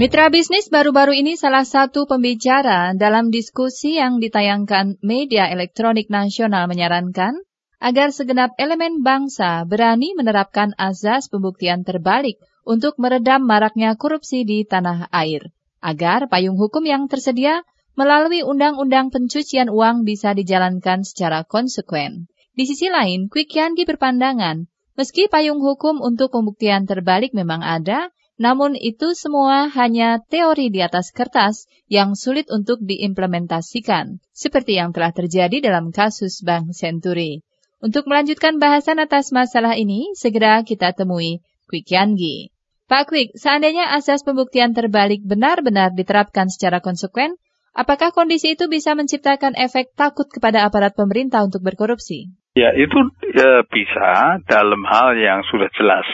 Mitra bisnis baru-baru ini salah satu pembicara dalam diskusi yang ditayangkan media elektronik nasional menyarankan agar segenap elemen bangsa berani menerapkan azas pembuktian terbalik untuk meredam maraknya korupsi di tanah air, agar payung hukum yang tersedia melalui undang-undang pencucian uang bisa dijalankan secara konsekuen. Di sisi lain, Quick Yangi berpandangan, meski payung hukum untuk pembuktian terbalik memang ada, namun itu semua hanya teori di atas kertas yang sulit untuk diimplementasikan, seperti yang telah terjadi dalam kasus Bank Senturi. Untuk melanjutkan bahasan atas masalah ini, segera kita temui Quick Yangi. Pak Quick, seandainya asas pembuktian terbalik benar-benar diterapkan secara konsekuen, apakah kondisi itu bisa menciptakan efek takut kepada aparat pemerintah untuk berkorupsi? Ya, itu ya, bisa dalam hal yang sudah jelas.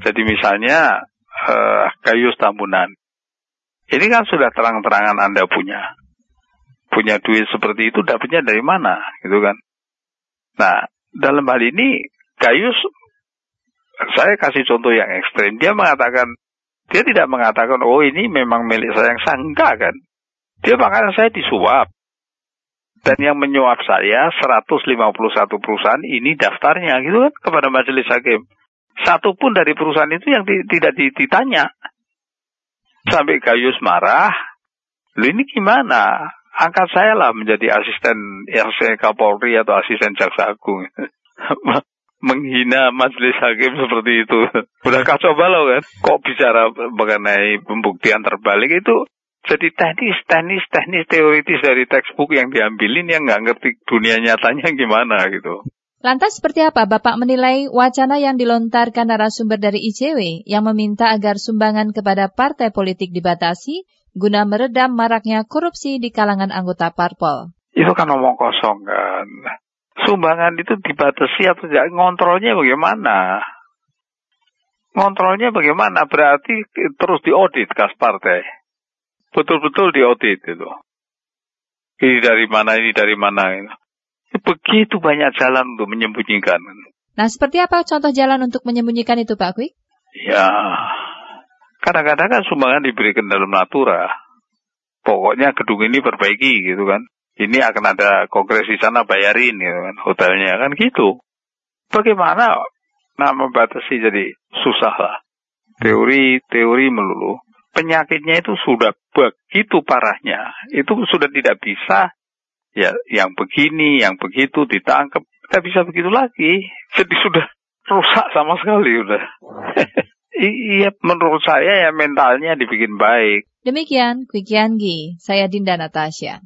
Jadi misalnya uh, Gayus Tambunan. Ini kan sudah terang-terangan Anda punya. Punya duit seperti itu dapatnya dari mana, gitu kan? Nah, dalam hal ini Gayus, saya kasih contoh yang ekstrim. Dia mengatakan, dia tidak mengatakan, oh ini memang milik saya yang sangka kan. Dia mengatakan saya disuap. Dan yang menyuap saya 151 perusahaan ini daftarnya gitu kan kepada majelis hakim satu pun dari perusahaan itu yang tidak ditanya. Sampai Gayus marah, lu ini gimana? Angkat saya lah menjadi asisten RC Kapolri atau asisten Jaksa Agung. Menghina majelis hakim seperti itu. Udah kacau balau kan? Kok bicara mengenai pembuktian terbalik itu jadi teknis, teknis, teknis, teoritis dari textbook yang diambilin yang nggak ngerti dunia nyatanya gimana gitu. Lantas seperti apa Bapak menilai wacana yang dilontarkan narasumber dari ICW yang meminta agar sumbangan kepada partai politik dibatasi guna meredam maraknya korupsi di kalangan anggota parpol? Itu kan ngomong kosong kan. Sumbangan itu dibatasi atau tidak? Ngontrolnya bagaimana? Ngontrolnya bagaimana? Berarti terus diaudit kas partai. Betul-betul diaudit itu. Ini dari mana, ini dari mana. Ini. Begitu banyak jalan untuk menyembunyikan. Nah, seperti apa contoh jalan untuk menyembunyikan itu, Pak Kwik? Ya, kadang-kadang kan sumbangan diberikan dalam natura. Pokoknya gedung ini perbaiki gitu kan. Ini akan ada kongres di sana bayarin gitu kan, hotelnya kan gitu. Bagaimana nah membatasi jadi susah lah. Teori-teori melulu. Penyakitnya itu sudah begitu parahnya. Itu sudah tidak bisa ya yang begini, yang begitu ditangkap, tidak bisa begitu lagi. Jadi sudah rusak sama sekali udah. iya menurut saya ya mentalnya dibikin baik. Demikian Quick Yanggi, saya Dinda Natasha.